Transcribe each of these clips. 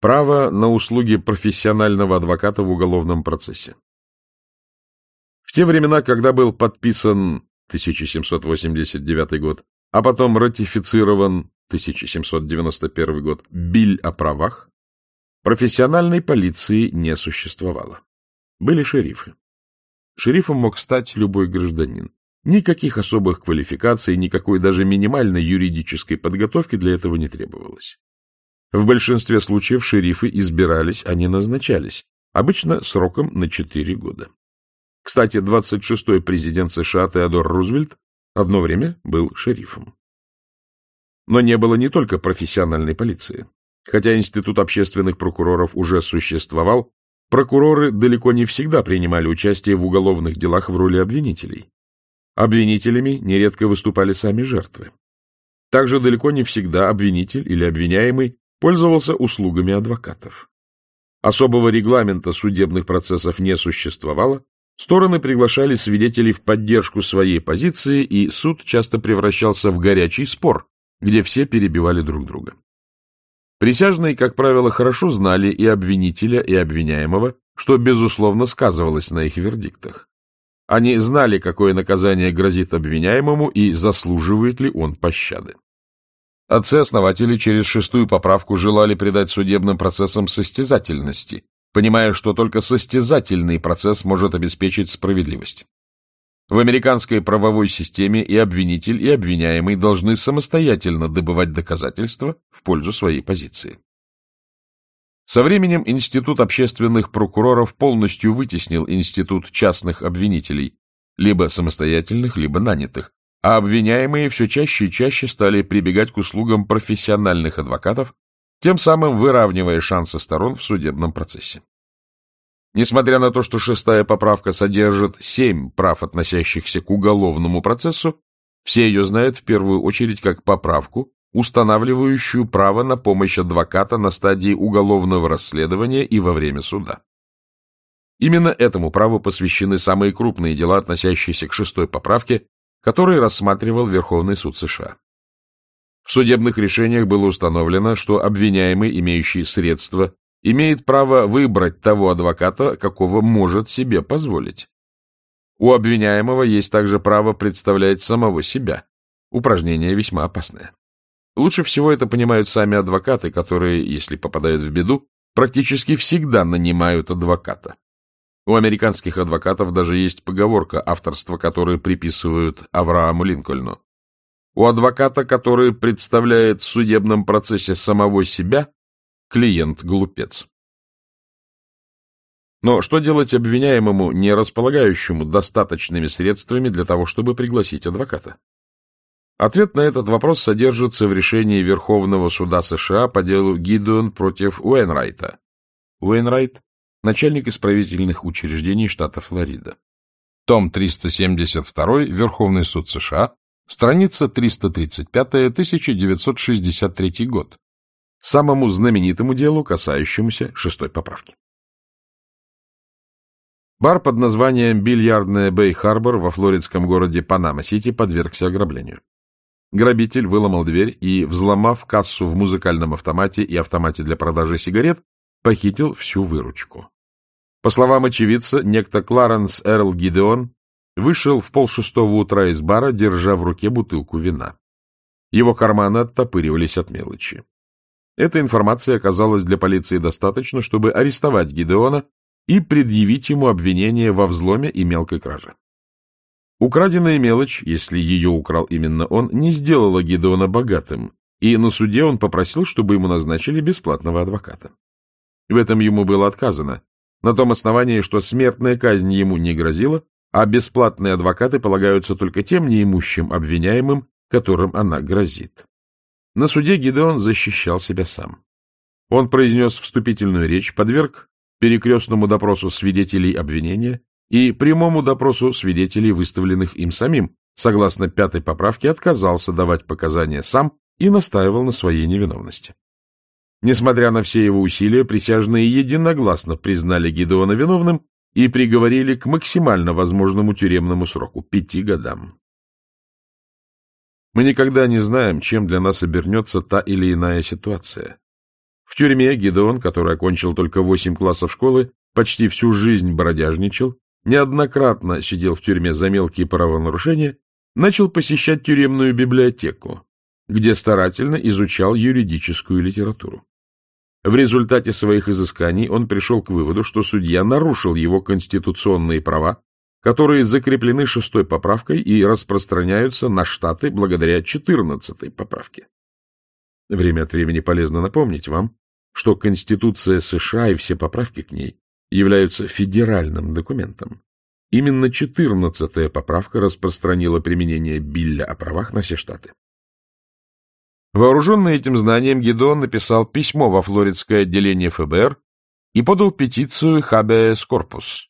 Право на услуги профессионального адвоката в уголовном процессе. В те времена, когда был подписан 1789 год, а потом ратифицирован 1791 год Биль о правах, профессиональной полиции не существовало. Были шерифы. Шерифом мог стать любой гражданин. Никаких особых квалификаций, никакой даже минимальной юридической подготовки для этого не требовалось. В большинстве случаев шерифы избирались, а не назначались, обычно сроком на 4 года. Кстати, 26-й президент США Теодор Рузвельт одно время был шерифом. Но не было не только профессиональной полиции. Хотя Институт общественных прокуроров уже существовал, прокуроры далеко не всегда принимали участие в уголовных делах в роли обвинителей. Обвинителями нередко выступали сами жертвы. Также далеко не всегда обвинитель или обвиняемый пользовался услугами адвокатов. Особого регламента судебных процессов не существовало, стороны приглашали свидетелей в поддержку своей позиции, и суд часто превращался в горячий спор, где все перебивали друг друга. Присяжные, как правило, хорошо знали и обвинителя, и обвиняемого, что, безусловно, сказывалось на их вердиктах. Они знали, какое наказание грозит обвиняемому и заслуживает ли он пощады. Отцы-основатели через шестую поправку желали придать судебным процессам состязательности, понимая, что только состязательный процесс может обеспечить справедливость. В американской правовой системе и обвинитель, и обвиняемый должны самостоятельно добывать доказательства в пользу своей позиции. Со временем Институт общественных прокуроров полностью вытеснил Институт частных обвинителей, либо самостоятельных, либо нанятых, а обвиняемые все чаще и чаще стали прибегать к услугам профессиональных адвокатов, тем самым выравнивая шансы сторон в судебном процессе. Несмотря на то, что шестая поправка содержит семь прав, относящихся к уголовному процессу, все ее знают в первую очередь как поправку, устанавливающую право на помощь адвоката на стадии уголовного расследования и во время суда. Именно этому праву посвящены самые крупные дела, относящиеся к шестой поправке, который рассматривал Верховный суд США. В судебных решениях было установлено, что обвиняемый, имеющий средства, имеет право выбрать того адвоката, какого может себе позволить. У обвиняемого есть также право представлять самого себя. Упражнение весьма опасное. Лучше всего это понимают сами адвокаты, которые, если попадают в беду, практически всегда нанимают адвоката. У американских адвокатов даже есть поговорка, авторство которой приписывают Аврааму Линкольну. У адвоката, который представляет в судебном процессе самого себя, клиент глупец. Но что делать обвиняемому, не располагающему достаточными средствами для того, чтобы пригласить адвоката? Ответ на этот вопрос содержится в решении Верховного суда США по делу Гидеон против Уэйнрайта. Уэйнрайт начальник исправительных учреждений штата Флорида. Том 372, Верховный суд США, страница 335, 1963 год. Самому знаменитому делу, касающемуся шестой поправки. Бар под названием «Бильярдная Бэй-Харбор» во флоридском городе Панама-Сити подвергся ограблению. Грабитель выломал дверь и, взломав кассу в музыкальном автомате и автомате для продажи сигарет, похитил всю выручку. По словам очевидца, некто Кларенс Эрл Гидеон вышел в полшестого утра из бара, держа в руке бутылку вина. Его карманы оттопыривались от мелочи. Эта информация оказалась для полиции достаточно, чтобы арестовать Гидеона и предъявить ему обвинение во взломе и мелкой краже. Украденная мелочь, если ее украл именно он, не сделала Гидеона богатым, и на суде он попросил, чтобы ему назначили бесплатного адвоката. В этом ему было отказано, на том основании, что смертная казнь ему не грозила, а бесплатные адвокаты полагаются только тем неимущим обвиняемым, которым она грозит. На суде Гидеон защищал себя сам. Он произнес вступительную речь, подверг перекрестному допросу свидетелей обвинения и прямому допросу свидетелей, выставленных им самим, согласно пятой поправке, отказался давать показания сам и настаивал на своей невиновности. Несмотря на все его усилия, присяжные единогласно признали Гидеона виновным и приговорили к максимально возможному тюремному сроку — пяти годам. Мы никогда не знаем, чем для нас обернется та или иная ситуация. В тюрьме Гидеон, который окончил только восемь классов школы, почти всю жизнь бродяжничал, неоднократно сидел в тюрьме за мелкие правонарушения, начал посещать тюремную библиотеку, где старательно изучал юридическую литературу. В результате своих изысканий он пришел к выводу, что судья нарушил его конституционные права, которые закреплены шестой поправкой и распространяются на штаты благодаря четырнадцатой поправке. Время от времени полезно напомнить вам, что Конституция США и все поправки к ней являются федеральным документом. Именно четырнадцатая поправка распространила применение Билля о правах на все штаты. Вооруженный этим знанием, Гедеон написал письмо во флоридское отделение ФБР и подал петицию «Habeas Corpus».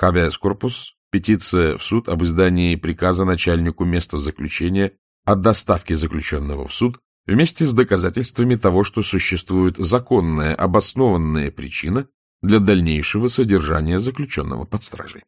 «Habeas Corpus» — петиция в суд об издании приказа начальнику места заключения о доставке заключенного в суд вместе с доказательствами того, что существует законная, обоснованная причина для дальнейшего содержания заключенного под стражей.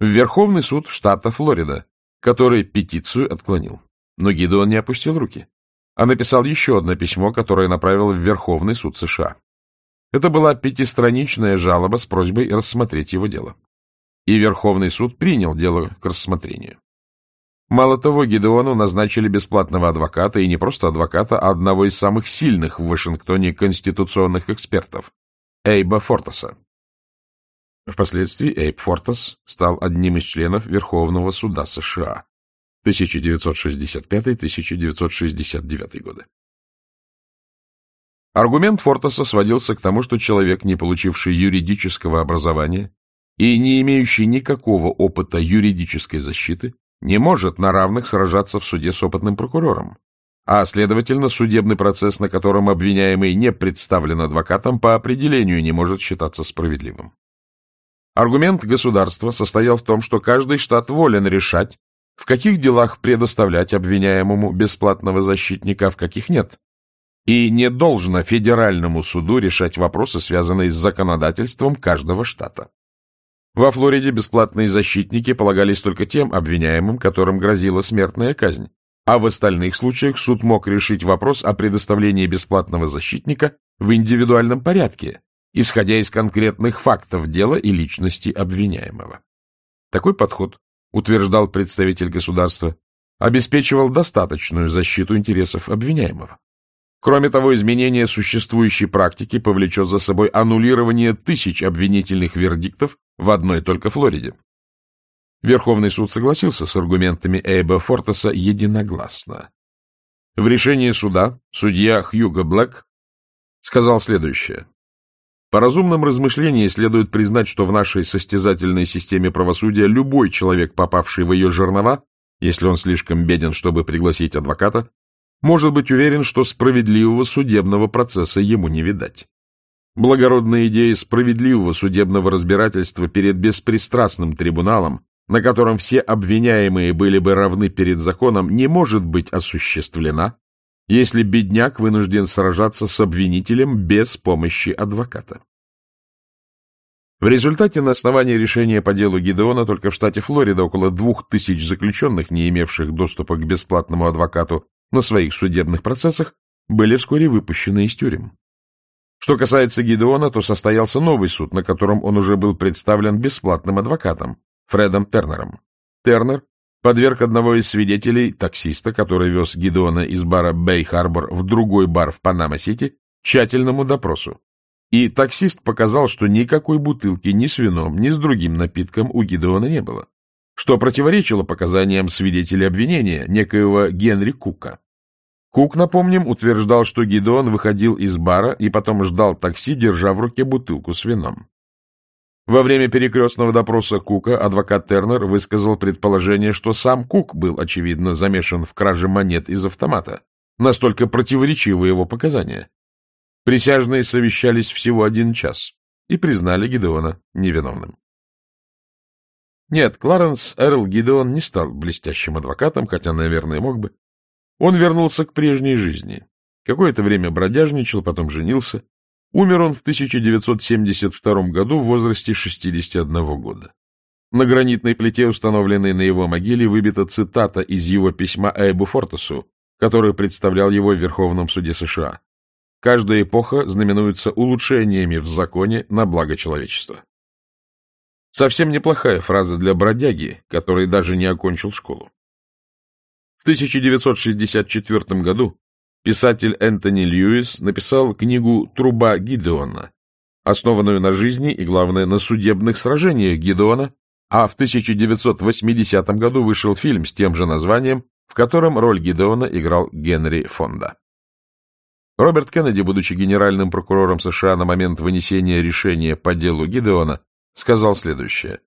В Верховный суд штата Флорида, который петицию отклонил. Но Гидеон не опустил руки а написал еще одно письмо, которое направил в Верховный суд США. Это была пятистраничная жалоба с просьбой рассмотреть его дело. И Верховный суд принял дело к рассмотрению. Мало того, Гидеону назначили бесплатного адвоката, и не просто адвоката, а одного из самых сильных в Вашингтоне конституционных экспертов — Эйба Фортаса. Впоследствии Эйб Фортас стал одним из членов Верховного суда США, 1965-1969 годы. Аргумент Фортеса сводился к тому, что человек, не получивший юридического образования и не имеющий никакого опыта юридической защиты, не может на равных сражаться в суде с опытным прокурором, а, следовательно, судебный процесс, на котором обвиняемый не представлен адвокатом, по определению не может считаться справедливым. Аргумент государства состоял в том, что каждый штат волен решать, в каких делах предоставлять обвиняемому бесплатного защитника, а в каких нет. И не должно федеральному суду решать вопросы, связанные с законодательством каждого штата. Во Флориде бесплатные защитники полагались только тем обвиняемым, которым грозила смертная казнь, а в остальных случаях суд мог решить вопрос о предоставлении бесплатного защитника в индивидуальном порядке, исходя из конкретных фактов дела и личности обвиняемого. Такой подход утверждал представитель государства, обеспечивал достаточную защиту интересов обвиняемого. Кроме того, изменение существующей практики повлечет за собой аннулирование тысяч обвинительных вердиктов в одной только Флориде. Верховный суд согласился с аргументами Эйба Фортеса единогласно. В решении суда судья Хьюго Блэк сказал следующее. По разумном размышлении следует признать, что в нашей состязательной системе правосудия любой человек, попавший в ее жернова, если он слишком беден, чтобы пригласить адвоката, может быть уверен, что справедливого судебного процесса ему не видать. Благородная идея справедливого судебного разбирательства перед беспристрастным трибуналом, на котором все обвиняемые были бы равны перед законом, не может быть осуществлена, если бедняк вынужден сражаться с обвинителем без помощи адвоката. В результате на основании решения по делу Гидеона только в штате Флорида около двух тысяч заключенных, не имевших доступа к бесплатному адвокату на своих судебных процессах, были вскоре выпущены из тюрем. Что касается Гидеона, то состоялся новый суд, на котором он уже был представлен бесплатным адвокатом, Фредом Тернером. Тернер подверг одного из свидетелей, таксиста, который вез Гидеона из бара Бэй-Харбор в другой бар в Панама-Сити, тщательному допросу. И таксист показал, что никакой бутылки ни с вином, ни с другим напитком у Гидеона не было, что противоречило показаниям свидетеля обвинения, некоего Генри Кука. Кук, напомним, утверждал, что Гидеон выходил из бара и потом ждал такси, держа в руке бутылку с вином. Во время перекрестного допроса Кука адвокат Тернер высказал предположение, что сам Кук был, очевидно, замешан в краже монет из автомата. Настолько противоречивы его показания. Присяжные совещались всего один час и признали Гидеона невиновным. Нет, Кларенс Эрл Гидеон не стал блестящим адвокатом, хотя, наверное, мог бы. Он вернулся к прежней жизни. Какое-то время бродяжничал, потом женился, Умер он в 1972 году в возрасте 61 года. На гранитной плите, установленной на его могиле, выбита цитата из его письма Эйбу Фортесу, который представлял его в Верховном суде США. каждая эпоха знаменуется улучшениями в законе на благо человечества. Совсем неплохая фраза для бродяги, который даже не окончил школу. В 1964 году писатель Энтони Льюис написал книгу «Труба Гидеона», основанную на жизни и, главное, на судебных сражениях Гидеона, а в 1980 году вышел фильм с тем же названием, в котором роль Гидеона играл Генри Фонда. Роберт Кеннеди, будучи генеральным прокурором США на момент вынесения решения по делу Гидеона, сказал следующее.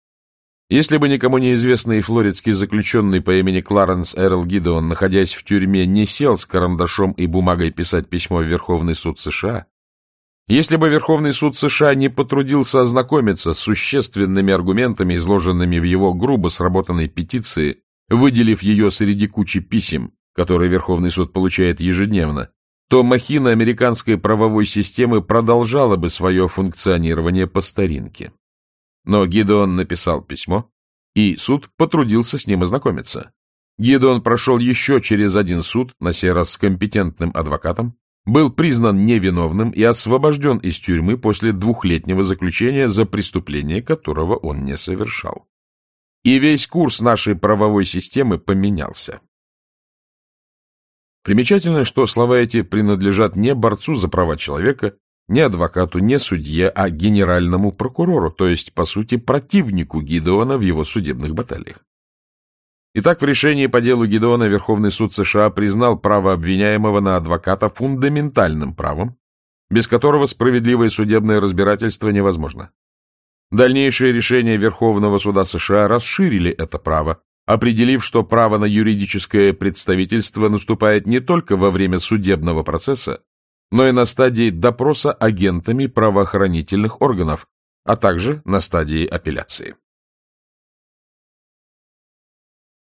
Если бы никому неизвестный флоридский заключенный по имени Кларенс Эрл Гидеон, находясь в тюрьме, не сел с карандашом и бумагой писать письмо в Верховный суд США, если бы Верховный суд США не потрудился ознакомиться с существенными аргументами, изложенными в его грубо сработанной петиции, выделив ее среди кучи писем, которые Верховный суд получает ежедневно, то махина американской правовой системы продолжала бы свое функционирование по старинке. Но Гидеон написал письмо, и суд потрудился с ним ознакомиться. Гидеон прошел еще через один суд, на сей раз с компетентным адвокатом, был признан невиновным и освобожден из тюрьмы после двухлетнего заключения за преступление, которого он не совершал. И весь курс нашей правовой системы поменялся. Примечательно, что слова эти принадлежат не борцу за права человека, не адвокату, не судье, а генеральному прокурору, то есть, по сути, противнику Гидеона в его судебных баталиях. Итак, в решении по делу Гидеона Верховный суд США признал право обвиняемого на адвоката фундаментальным правом, без которого справедливое судебное разбирательство невозможно. Дальнейшие решения Верховного суда США расширили это право, определив, что право на юридическое представительство наступает не только во время судебного процесса, но и на стадии допроса агентами правоохранительных органов, а также на стадии апелляции.